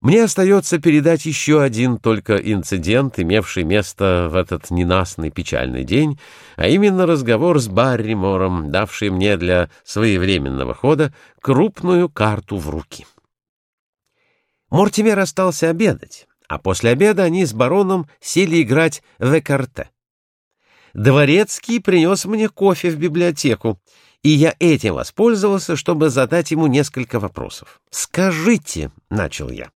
Мне остается передать еще один только инцидент, имевший место в этот ненастный печальный день, а именно разговор с Барримором, давший мне для своевременного хода крупную карту в руки. Мортимер остался обедать, а после обеда они с бароном сели играть в экарте. Дворецкий принес мне кофе в библиотеку, и я этим воспользовался, чтобы задать ему несколько вопросов. «Скажите», — начал я,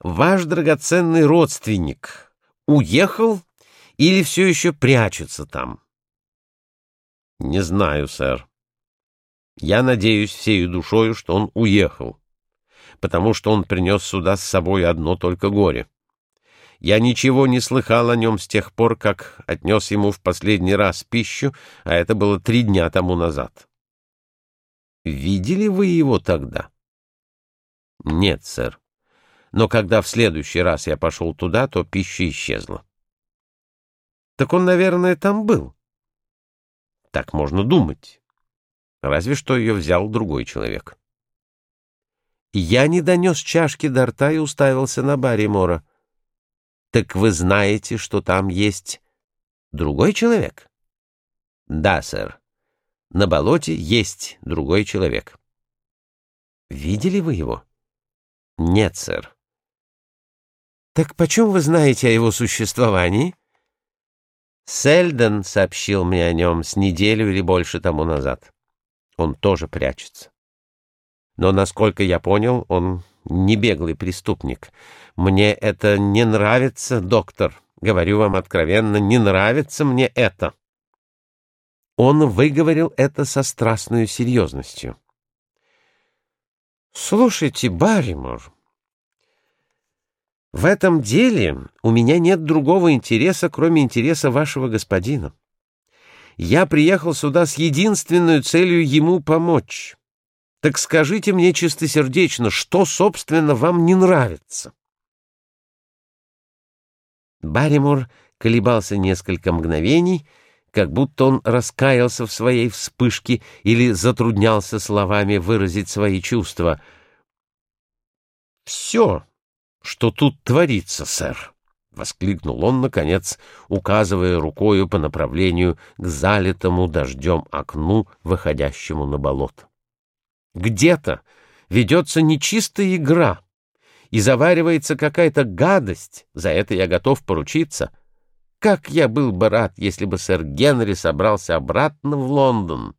ваш драгоценный родственник уехал или все еще прячется там? — Не знаю, сэр. Я надеюсь всею душою, что он уехал, потому что он принес сюда с собой одно только горе. Я ничего не слыхал о нем с тех пор, как отнес ему в последний раз пищу, а это было три дня тому назад. Видели вы его тогда? — Нет, сэр но когда в следующий раз я пошел туда, то пища исчезла. Так он, наверное, там был. Так можно думать. Разве что ее взял другой человек. Я не донес чашки до рта и уставился на Барримора. Так вы знаете, что там есть другой человек? Да, сэр. На болоте есть другой человек. Видели вы его? Нет, сэр. «Так почем вы знаете о его существовании?» Сельден сообщил мне о нем с неделю или больше тому назад. Он тоже прячется. Но, насколько я понял, он не беглый преступник. Мне это не нравится, доктор. Говорю вам откровенно, не нравится мне это. Он выговорил это со страстной серьезностью. «Слушайте, Барримор, в этом деле у меня нет другого интереса, кроме интереса вашего господина. Я приехал сюда с единственной целью ему помочь. Так скажите мне чистосердечно, что, собственно, вам не нравится?» Барримор колебался несколько мгновений, как будто он раскаялся в своей вспышке или затруднялся словами выразить свои чувства. «Все», что тут творится, сэр? — воскликнул он, наконец, указывая рукою по направлению к залитому дождем окну, выходящему на болото. «Где-то ведется нечистая игра, и заваривается какая-то гадость, за это я готов поручиться. Как я был бы рад, если бы сэр Генри собрался обратно в Лондон!»